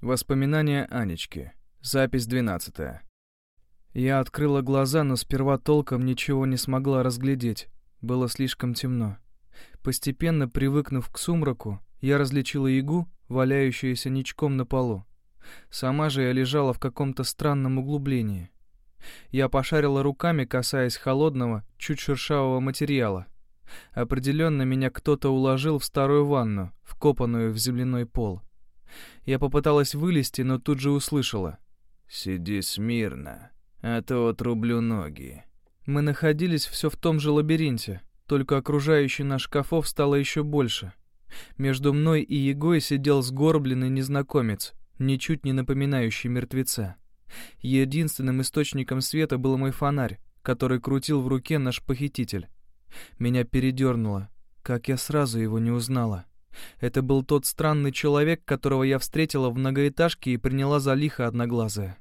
Воспоминания Анечки. Запись 12. Я открыла глаза, но сперва толком ничего не смогла разглядеть. Было слишком темно. Постепенно привыкнув к сумраку, я различила ягу, валяющуюся ничком на полу. Сама же я лежала в каком-то странном углублении. Я пошарила руками, касаясь холодного, чуть шершавого материала. Определенно меня кто-то уложил в старую ванну, вкопанную в земляной пол. Я попыталась вылезти, но тут же услышала. «Сиди смирно, а то отрублю ноги». Мы находились все в том же лабиринте, только окружающий наш шкафов стало еще больше. Между мной и Егой сидел сгорбленный незнакомец, ничуть не напоминающий мертвеца. Единственным источником света был мой фонарь, который крутил в руке наш похититель. Меня передернуло, как я сразу его не узнала. Это был тот странный человек, которого я встретила в многоэтажке и приняла за лихо одноглазое.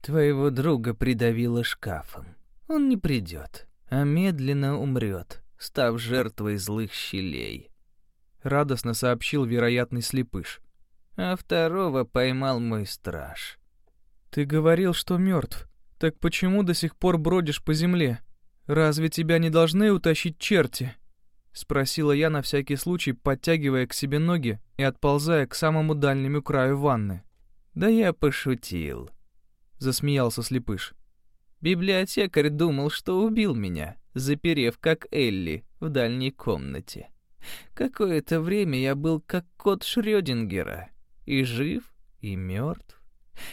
«Твоего друга придавило шкафом. Он не придет, а медленно умрет, став жертвой злых щелей», — радостно сообщил вероятный слепыш. «А второго поймал мой страж». «Ты говорил, что мертв. Так почему до сих пор бродишь по земле? Разве тебя не должны утащить черти?» — спросила я на всякий случай, подтягивая к себе ноги и отползая к самому дальнему краю ванны. «Да я пошутил», — засмеялся слепыш. «Библиотекарь думал, что убил меня, заперев как Элли в дальней комнате. Какое-то время я был как кот Шрёдингера, и жив, и мертв.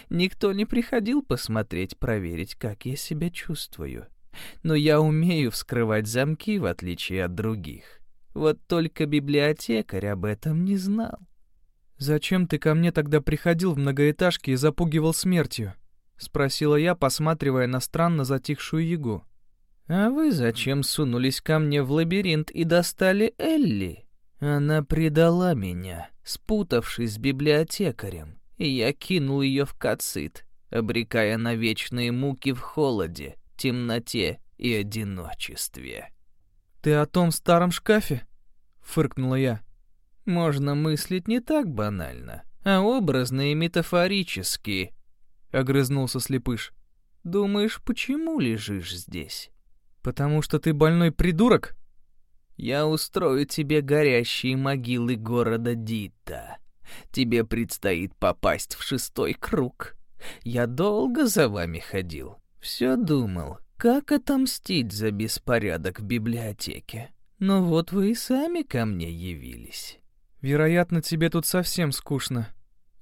Никто не приходил посмотреть, проверить, как я себя чувствую но я умею вскрывать замки, в отличие от других. Вот только библиотекарь об этом не знал. «Зачем ты ко мне тогда приходил в многоэтажке и запугивал смертью?» — спросила я, посматривая на странно затихшую ягу. «А вы зачем сунулись ко мне в лабиринт и достали Элли? Она предала меня, спутавшись с библиотекарем, и я кинул ее в кацит, обрекая на вечные муки в холоде, темноте и одиночестве. «Ты о том старом шкафе?» — фыркнула я. «Можно мыслить не так банально, а образно и метафорически», — огрызнулся слепыш. «Думаешь, почему лежишь здесь?» «Потому что ты больной придурок?» «Я устрою тебе горящие могилы города Дита. Тебе предстоит попасть в шестой круг. Я долго за вами ходил, все думал, как отомстить за беспорядок в библиотеке. Но вот вы и сами ко мне явились. Вероятно, тебе тут совсем скучно.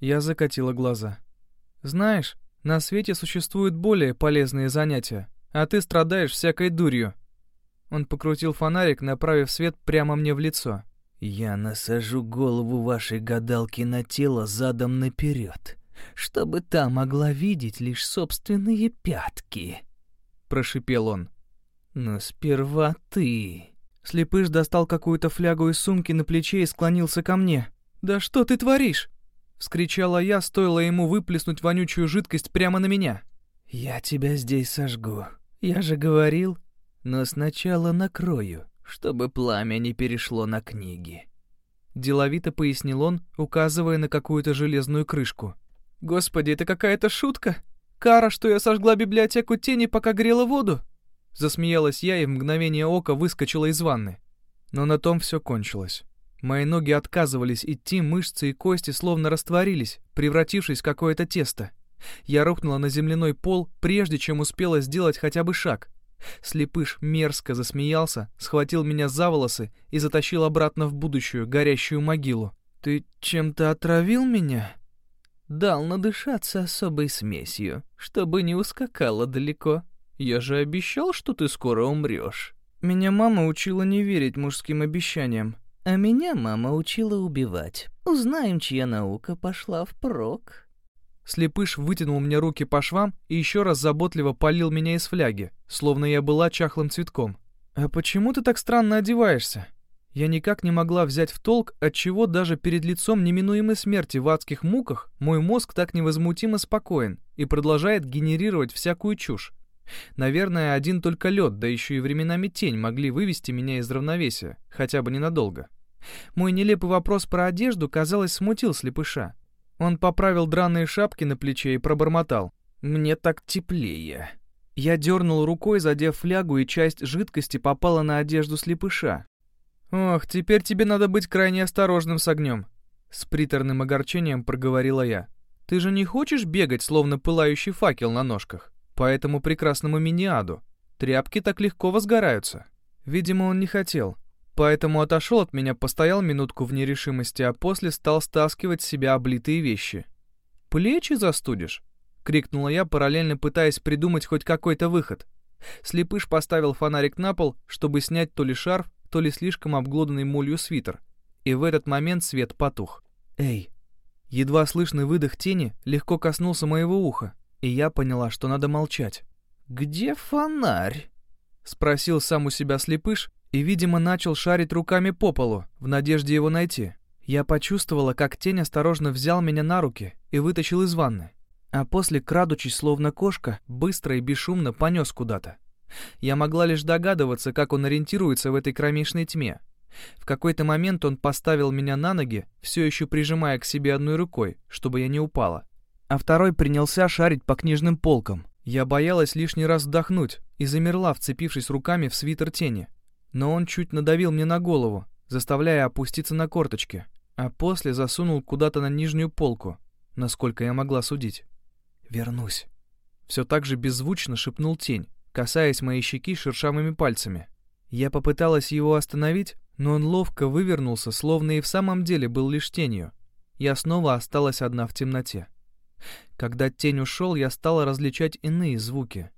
Я закатила глаза. Знаешь, на свете существуют более полезные занятия, а ты страдаешь всякой дурью. Он покрутил фонарик, направив свет прямо мне в лицо. Я насажу голову вашей гадалки на тело задом наперед чтобы та могла видеть лишь собственные пятки», — прошипел он. «Но сперва ты...» Слепыш достал какую-то флягу из сумки на плече и склонился ко мне. «Да что ты творишь?» — вскричала я, стоило ему выплеснуть вонючую жидкость прямо на меня. «Я тебя здесь сожгу. Я же говорил. Но сначала накрою, чтобы пламя не перешло на книги». Деловито пояснил он, указывая на какую-то железную крышку. Господи, это какая-то шутка? Кара, что я сожгла библиотеку тени, пока грела воду? Засмеялась я и в мгновение ока выскочила из ванны. Но на том все кончилось. Мои ноги отказывались идти, мышцы и кости словно растворились, превратившись в какое-то тесто. Я рухнула на земляной пол, прежде чем успела сделать хотя бы шаг. Слепыш мерзко засмеялся, схватил меня за волосы и затащил обратно в будущую, горящую могилу. «Ты чем-то отравил меня?» Дал надышаться особой смесью, чтобы не ускакала далеко. Я же обещал, что ты скоро умрешь. Меня мама учила не верить мужским обещаниям. А меня мама учила убивать. Узнаем, чья наука пошла впрок. Слепыш вытянул мне руки по швам и еще раз заботливо полил меня из фляги, словно я была чахлым цветком. «А почему ты так странно одеваешься?» Я никак не могла взять в толк, отчего даже перед лицом неминуемой смерти в адских муках мой мозг так невозмутимо спокоен и продолжает генерировать всякую чушь. Наверное, один только лед, да еще и временами тень могли вывести меня из равновесия, хотя бы ненадолго. Мой нелепый вопрос про одежду, казалось, смутил слепыша. Он поправил драные шапки на плече и пробормотал. «Мне так теплее». Я дернул рукой, задев флягу, и часть жидкости попала на одежду слепыша. «Ох, теперь тебе надо быть крайне осторожным с огнем», — с приторным огорчением проговорила я. «Ты же не хочешь бегать, словно пылающий факел на ножках? По этому прекрасному миниаду. Тряпки так легко возгораются». Видимо, он не хотел, поэтому отошел от меня, постоял минутку в нерешимости, а после стал стаскивать с себя облитые вещи. «Плечи застудишь?» — крикнула я, параллельно пытаясь придумать хоть какой-то выход. Слепыш поставил фонарик на пол, чтобы снять то ли шарф, то ли слишком обглоданный молью свитер. И в этот момент свет потух. «Эй!» Едва слышный выдох тени легко коснулся моего уха, и я поняла, что надо молчать. «Где фонарь?» — спросил сам у себя слепыш и, видимо, начал шарить руками по полу, в надежде его найти. Я почувствовала, как тень осторожно взял меня на руки и вытащил из ванны а после, крадучись словно кошка, быстро и бесшумно понес куда-то. Я могла лишь догадываться, как он ориентируется в этой кромешной тьме. В какой-то момент он поставил меня на ноги, все еще прижимая к себе одной рукой, чтобы я не упала. А второй принялся шарить по книжным полкам. Я боялась лишний раз вдохнуть и замерла, вцепившись руками в свитер тени. Но он чуть надавил мне на голову, заставляя опуститься на корточки, а после засунул куда-то на нижнюю полку, насколько я могла судить. «Вернусь». Все так же беззвучно шепнул тень, касаясь моей щеки шершавыми пальцами. Я попыталась его остановить, но он ловко вывернулся, словно и в самом деле был лишь тенью. Я снова осталась одна в темноте. Когда тень ушел, я стала различать иные звуки.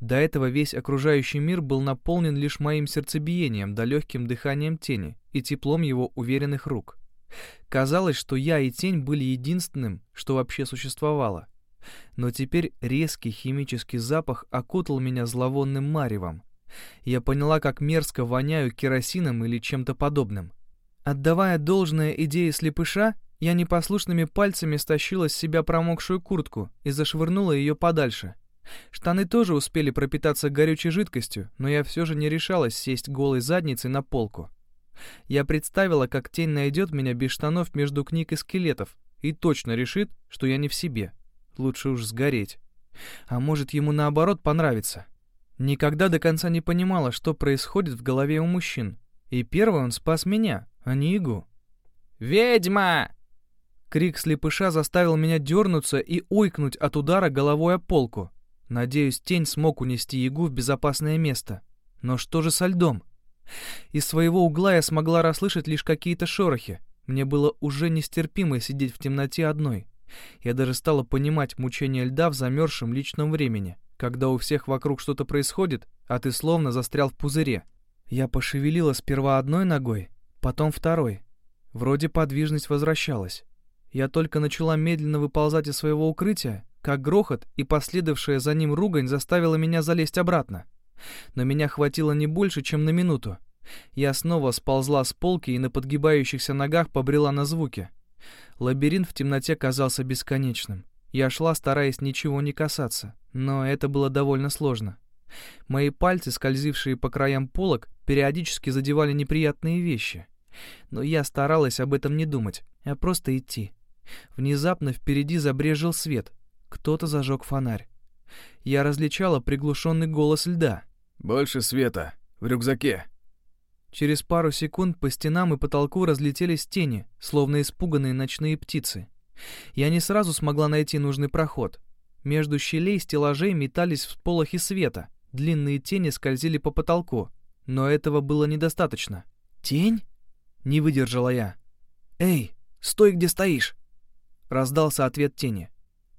До этого весь окружающий мир был наполнен лишь моим сердцебиением да легким дыханием тени и теплом его уверенных рук. Казалось, что я и тень были единственным, что вообще существовало. Но теперь резкий химический запах окутал меня зловонным маревом. Я поняла, как мерзко воняю керосином или чем-то подобным. Отдавая должное идее слепыша, я непослушными пальцами стащила с себя промокшую куртку и зашвырнула ее подальше. Штаны тоже успели пропитаться горючей жидкостью, но я все же не решалась сесть голой задницей на полку. Я представила, как тень найдет меня без штанов между книг и скелетов и точно решит, что я не в себе. Лучше уж сгореть. А может, ему наоборот понравится. Никогда до конца не понимала, что происходит в голове у мужчин. И первый он спас меня, а не Игу. «Ведьма!» Крик слепыша заставил меня дернуться и ойкнуть от удара головой о полку. Надеюсь, тень смог унести Ягу в безопасное место. Но что же со льдом? Из своего угла я смогла расслышать лишь какие-то шорохи. Мне было уже нестерпимо сидеть в темноте одной. Я даже стала понимать мучение льда в замерзшем личном времени, когда у всех вокруг что-то происходит, а ты словно застрял в пузыре. Я пошевелила сперва одной ногой, потом второй. Вроде подвижность возвращалась. Я только начала медленно выползать из своего укрытия, как грохот и последовавшая за ним ругань заставила меня залезть обратно. Но меня хватило не больше, чем на минуту. Я снова сползла с полки и на подгибающихся ногах побрела на звуки. Лабиринт в темноте казался бесконечным. Я шла, стараясь ничего не касаться, но это было довольно сложно. Мои пальцы, скользившие по краям полок, периодически задевали неприятные вещи. Но я старалась об этом не думать, а просто идти. Внезапно впереди забрежил свет. Кто-то зажег фонарь. Я различала приглушенный голос льда. «Больше света. В рюкзаке». Через пару секунд по стенам и потолку разлетелись тени, словно испуганные ночные птицы. Я не сразу смогла найти нужный проход. Между щелей стеллажей метались всполохи света, длинные тени скользили по потолку, но этого было недостаточно. «Тень?» — не выдержала я. «Эй, стой, где стоишь!» Раздался ответ тени.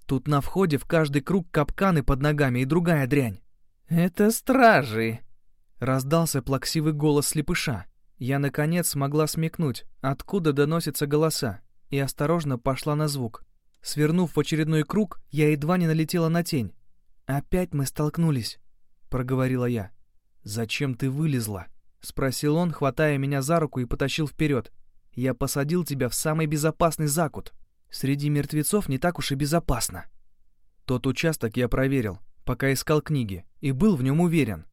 Тут на входе в каждый круг капканы под ногами и другая дрянь. «Это стражи!» Раздался плаксивый голос слепыша. Я, наконец, смогла смекнуть, откуда доносятся голоса, и осторожно пошла на звук. Свернув в очередной круг, я едва не налетела на тень. «Опять мы столкнулись», — проговорила я. «Зачем ты вылезла?» — спросил он, хватая меня за руку и потащил вперед. «Я посадил тебя в самый безопасный закут. Среди мертвецов не так уж и безопасно». Тот участок я проверил, пока искал книги, и был в нем уверен.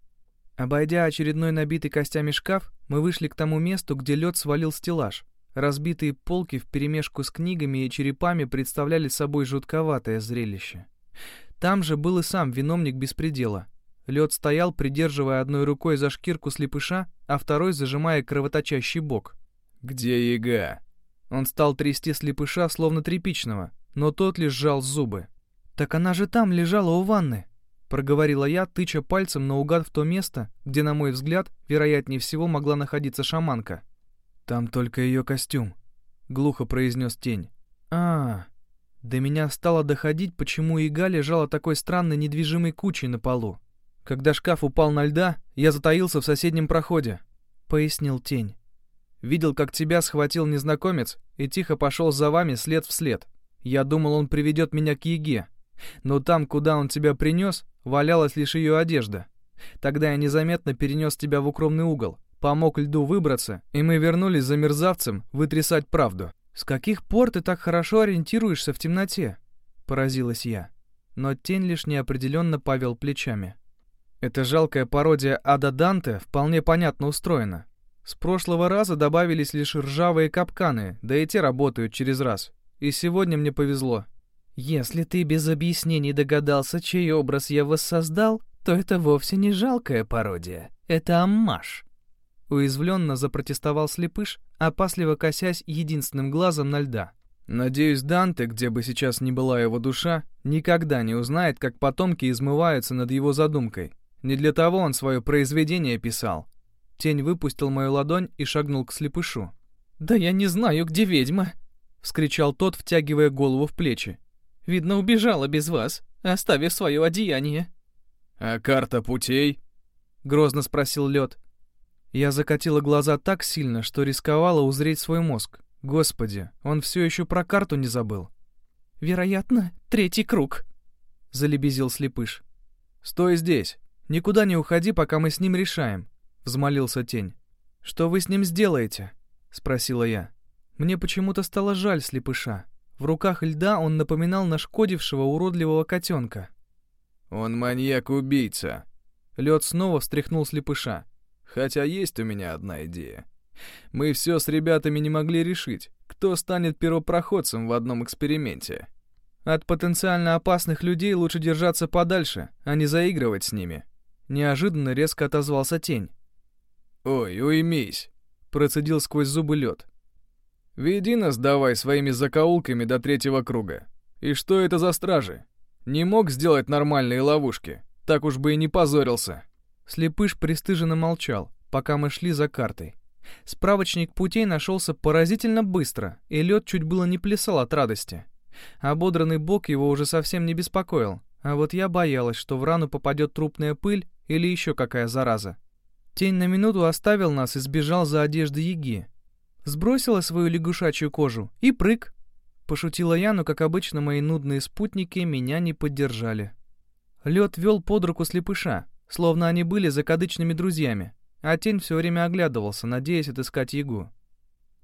Обойдя очередной набитый костями шкаф, мы вышли к тому месту, где лед свалил стеллаж, Разбитые полки вперемешку с книгами и черепами представляли собой жутковатое зрелище. Там же был и сам виновник беспредела. Лед стоял, придерживая одной рукой за шкирку слепыша, а второй зажимая кровоточащий бок. «Где яга?» Он стал трясти слепыша, словно тряпичного, но тот лишь сжал зубы. «Так она же там лежала у ванны», — проговорила я, тыча пальцем наугад в то место, где, на мой взгляд, вероятнее всего могла находиться шаманка. «Там только ее костюм», — глухо произнес тень. а, До меня стало доходить, почему Ига лежала такой странной недвижимой кучей на полу. Когда шкаф упал на льда, я затаился в соседнем проходе, — пояснил тень. Видел, как тебя схватил незнакомец и тихо пошел за вами след в след. Я думал, он приведет меня к Еге. Но там, куда он тебя принес, валялась лишь ее одежда. Тогда я незаметно перенес тебя в укромный угол, помог льду выбраться, и мы вернулись за мерзавцем вытрясать правду. «С каких пор ты так хорошо ориентируешься в темноте?» — поразилась я. Но тень лишь неопределенно повел плечами. Эта жалкая пародия Ада Данте вполне понятно устроена. С прошлого раза добавились лишь ржавые капканы, да и те работают через раз. И сегодня мне повезло. Если ты без объяснений догадался, чей образ я воссоздал, то это вовсе не жалкая пародия. Это аммаж. Уязвленно запротестовал слепыш, опасливо косясь единственным глазом на льда. Надеюсь, Данте, где бы сейчас ни была его душа, никогда не узнает, как потомки измываются над его задумкой. Не для того он свое произведение писал. Тень выпустил мою ладонь и шагнул к слепышу. «Да я не знаю, где ведьма!» — вскричал тот, втягивая голову в плечи. «Видно, убежала без вас, оставив свое одеяние». «А карта путей?» — грозно спросил лед. Я закатила глаза так сильно, что рисковала узреть свой мозг. Господи, он все еще про карту не забыл. «Вероятно, третий круг», — залебезил слепыш. «Стой здесь!» «Никуда не уходи, пока мы с ним решаем», — взмолился тень. «Что вы с ним сделаете?» — спросила я. Мне почему-то стало жаль слепыша. В руках льда он напоминал нашкодившего уродливого котенка. «Он маньяк-убийца». Лед снова встряхнул слепыша. «Хотя есть у меня одна идея. Мы все с ребятами не могли решить, кто станет первопроходцем в одном эксперименте». «От потенциально опасных людей лучше держаться подальше, а не заигрывать с ними», Неожиданно резко отозвался тень. «Ой, уймись!» — процедил сквозь зубы лед. «Веди нас давай своими закоулками до третьего круга. И что это за стражи? Не мог сделать нормальные ловушки, так уж бы и не позорился». Слепыш пристыженно молчал, пока мы шли за картой. Справочник путей нашелся поразительно быстро, и лед чуть было не плясал от радости. Ободранный бок его уже совсем не беспокоил, а вот я боялась, что в рану попадет трупная пыль или еще какая зараза. Тень на минуту оставил нас и сбежал за одеждой Яги. Сбросила свою лягушачью кожу и прыг. Пошутила я, но, как обычно, мои нудные спутники меня не поддержали. Лед вел под руку слепыша, словно они были закадычными друзьями, а тень все время оглядывался, надеясь отыскать Ягу.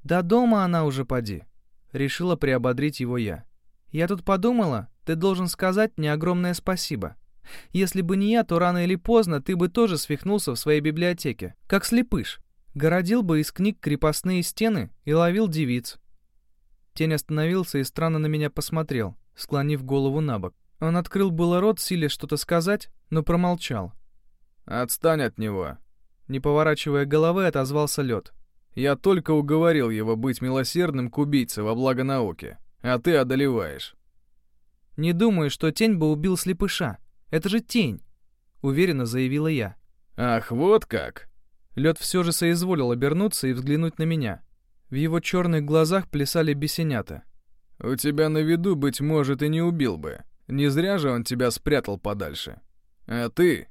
«До дома она уже поди», — решила приободрить его я. «Я тут подумала, ты должен сказать мне огромное спасибо. Если бы не я, то рано или поздно ты бы тоже свихнулся в своей библиотеке, как слепыш. Городил бы из книг крепостные стены и ловил девиц. Тень остановился и странно на меня посмотрел, склонив голову на бок. Он открыл было рот, силя что-то сказать, но промолчал. «Отстань от него!» Не поворачивая головы, отозвался лед. «Я только уговорил его быть милосердным к убийце во благо науки, а ты одолеваешь. «Не думаю, что тень бы убил слепыша. Это же тень», — уверенно заявила я. «Ах, вот как!» Лед все же соизволил обернуться и взглянуть на меня. В его черных глазах плясали бесенята. «У тебя на виду, быть может, и не убил бы. Не зря же он тебя спрятал подальше. А ты...»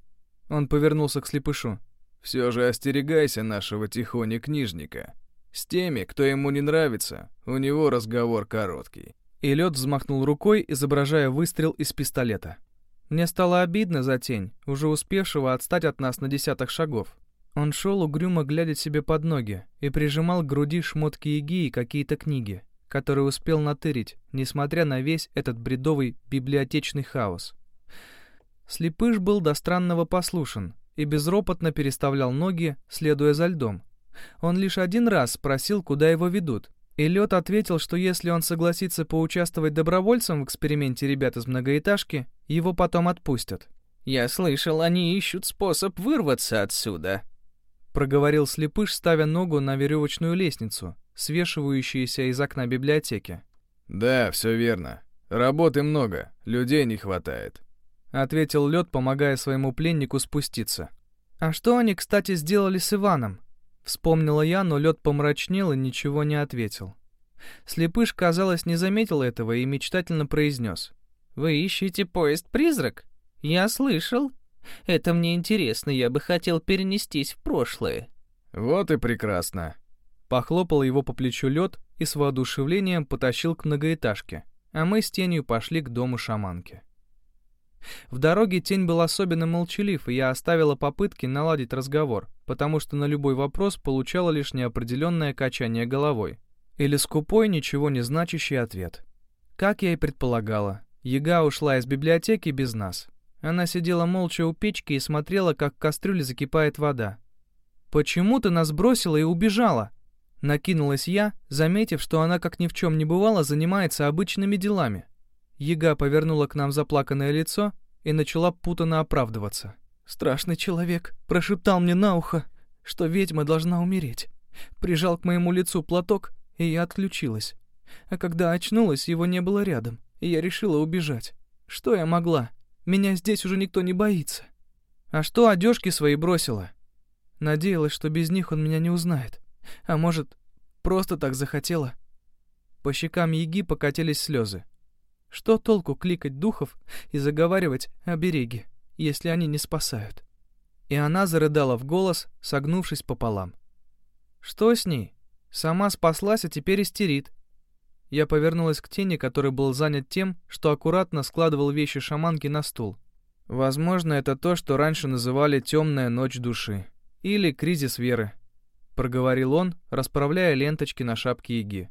Он повернулся к слепышу. «Все же остерегайся нашего тихоня-книжника. С теми, кто ему не нравится, у него разговор короткий и лед взмахнул рукой, изображая выстрел из пистолета. Мне стало обидно за тень, уже успевшего отстать от нас на десяток шагов. Он шел угрюмо, глядя себе под ноги, и прижимал к груди шмотки Иги и какие-то книги, которые успел натырить, несмотря на весь этот бредовый библиотечный хаос. Слепыш был до странного послушен и безропотно переставлял ноги, следуя за льдом. Он лишь один раз спросил, куда его ведут, И Лед ответил, что если он согласится поучаствовать добровольцем в эксперименте ребят из многоэтажки, его потом отпустят. «Я слышал, они ищут способ вырваться отсюда», — проговорил Слепыш, ставя ногу на веревочную лестницу, свешивающуюся из окна библиотеки. «Да, все верно. Работы много, людей не хватает», — ответил Лед, помогая своему пленнику спуститься. «А что они, кстати, сделали с Иваном?» Вспомнила я, но лед помрачнел и ничего не ответил. Слепыш, казалось, не заметил этого и мечтательно произнес. «Вы ищете поезд-призрак? Я слышал. Это мне интересно, я бы хотел перенестись в прошлое». «Вот и прекрасно». Похлопал его по плечу лед и с воодушевлением потащил к многоэтажке, а мы с тенью пошли к дому шаманки. В дороге тень был особенно молчалив, и я оставила попытки наладить разговор, потому что на любой вопрос получала лишь неопределенное качание головой. Или скупой, ничего не значащий ответ. Как я и предполагала, Яга ушла из библиотеки без нас. Она сидела молча у печки и смотрела, как в кастрюле закипает вода. «Почему ты нас бросила и убежала?» Накинулась я, заметив, что она, как ни в чем не бывало, занимается обычными делами. Яга повернула к нам заплаканное лицо и начала путанно оправдываться. «Страшный человек прошептал мне на ухо, что ведьма должна умереть. Прижал к моему лицу платок, и я отключилась. А когда очнулась, его не было рядом, и я решила убежать. Что я могла? Меня здесь уже никто не боится. А что одежки свои бросила? Надеялась, что без них он меня не узнает. А может, просто так захотела?» По щекам Яги покатились слезы. Что толку кликать духов и заговаривать о береге, если они не спасают? И она зарыдала в голос, согнувшись пополам. Что с ней? Сама спаслась, а теперь истерит. Я повернулась к тени, который был занят тем, что аккуратно складывал вещи шаманки на стул. Возможно, это то, что раньше называли «темная ночь души» или «кризис веры», — проговорил он, расправляя ленточки на шапке Иги.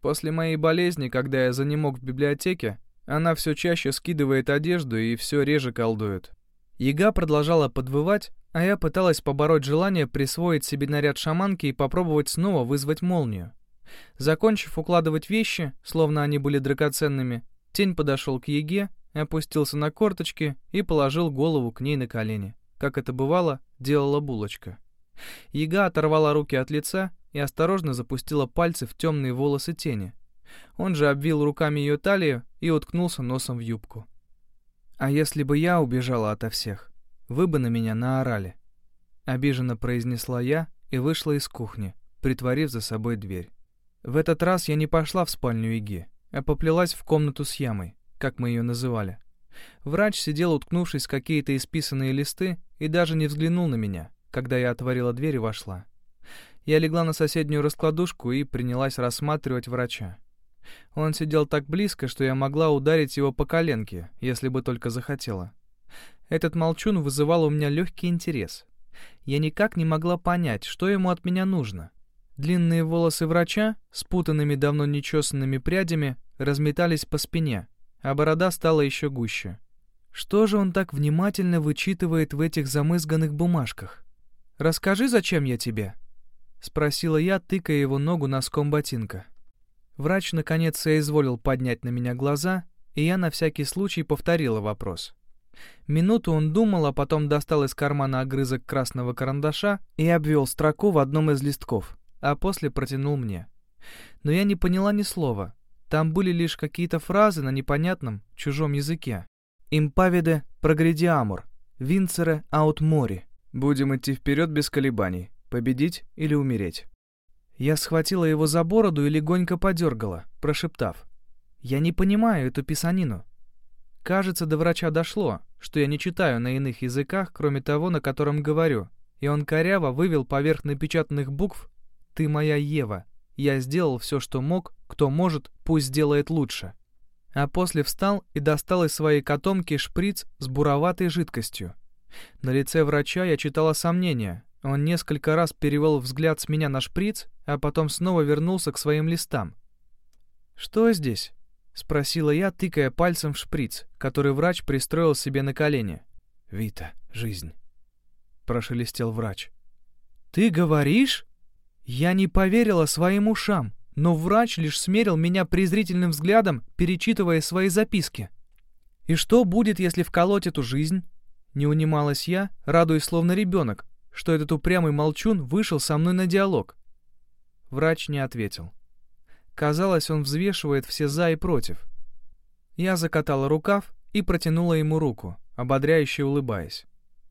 После моей болезни, когда я занемог в библиотеке, она все чаще скидывает одежду и все реже колдует. Яга продолжала подвывать, а я пыталась побороть желание присвоить себе наряд шаманки и попробовать снова вызвать молнию. Закончив укладывать вещи, словно они были драгоценными, тень подошел к Еге, опустился на корточки и положил голову к ней на колени, как это бывало, делала булочка. Яга оторвала руки от лица и осторожно запустила пальцы в темные волосы тени. Он же обвил руками ее талию и уткнулся носом в юбку. «А если бы я убежала ото всех, вы бы на меня наорали», — обиженно произнесла я и вышла из кухни, притворив за собой дверь. В этот раз я не пошла в спальню Иги, а поплелась в комнату с ямой, как мы ее называли. Врач сидел, уткнувшись в какие-то исписанные листы, и даже не взглянул на меня, когда я отворила дверь и вошла. Я легла на соседнюю раскладушку и принялась рассматривать врача. Он сидел так близко, что я могла ударить его по коленке, если бы только захотела. Этот молчун вызывал у меня легкий интерес. Я никак не могла понять, что ему от меня нужно. Длинные волосы врача, спутанными давно нечесанными прядями, разметались по спине, а борода стала еще гуще. Что же он так внимательно вычитывает в этих замызганных бумажках? «Расскажи, зачем я тебе?» — спросила я, тыкая его ногу носком ботинка. Врач наконец соизволил поднять на меня глаза, и я на всякий случай повторила вопрос. Минуту он думал, а потом достал из кармана огрызок красного карандаша и обвел строку в одном из листков, а после протянул мне. Но я не поняла ни слова. Там были лишь какие-то фразы на непонятном, чужом языке. «Импавиде прогредиамур», «Винцере аут мори». «Будем идти вперед без колебаний», Победить или умереть? Я схватила его за бороду и легонько подергала, прошептав. «Я не понимаю эту писанину». Кажется, до врача дошло, что я не читаю на иных языках, кроме того, на котором говорю, и он коряво вывел поверх напечатанных букв «Ты моя Ева. Я сделал все, что мог, кто может, пусть сделает лучше». А после встал и достал из своей котомки шприц с буроватой жидкостью. На лице врача я читала сомнения, он несколько раз перевел взгляд с меня на шприц, а потом снова вернулся к своим листам. «Что здесь?» — спросила я, тыкая пальцем в шприц, который врач пристроил себе на колени. «Вита, жизнь», — прошелестел врач. «Ты говоришь?» Я не поверила своим ушам. но врач лишь смерил меня презрительным взглядом, перечитывая свои записки. «И что будет, если вколоть эту жизнь?» Не унималась я, радуясь словно ребенок, что этот упрямый молчун вышел со мной на диалог. Врач не ответил. Казалось, он взвешивает все «за» и «против». Я закатала рукав и протянула ему руку, ободряюще улыбаясь.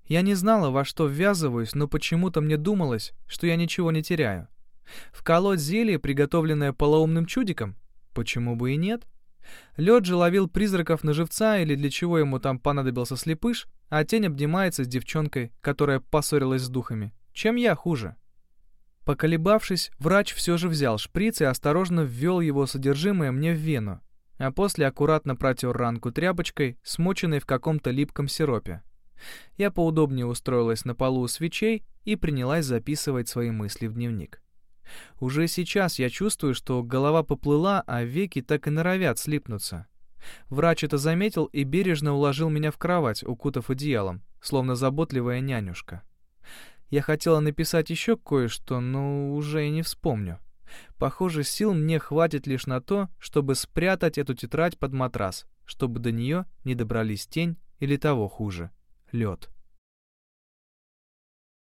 Я не знала, во что ввязываюсь, но почему-то мне думалось, что я ничего не теряю. Вколоть зелье, приготовленное полоумным чудиком? Почему бы и нет? Лед же ловил призраков на живца или для чего ему там понадобился слепыш, а тень обнимается с девчонкой, которая поссорилась с духами. Чем я хуже? Поколебавшись, врач все же взял шприц и осторожно ввел его содержимое мне в вену, а после аккуратно протер ранку тряпочкой, смоченной в каком-то липком сиропе. Я поудобнее устроилась на полу у свечей и принялась записывать свои мысли в дневник. Уже сейчас я чувствую, что голова поплыла, а веки так и норовят слипнуться. Врач это заметил и бережно уложил меня в кровать, укутав одеялом, словно заботливая нянюшка. Я хотела написать еще кое-что, но уже и не вспомню. Похоже, сил мне хватит лишь на то, чтобы спрятать эту тетрадь под матрас, чтобы до нее не добрались тень или того хуже — лед.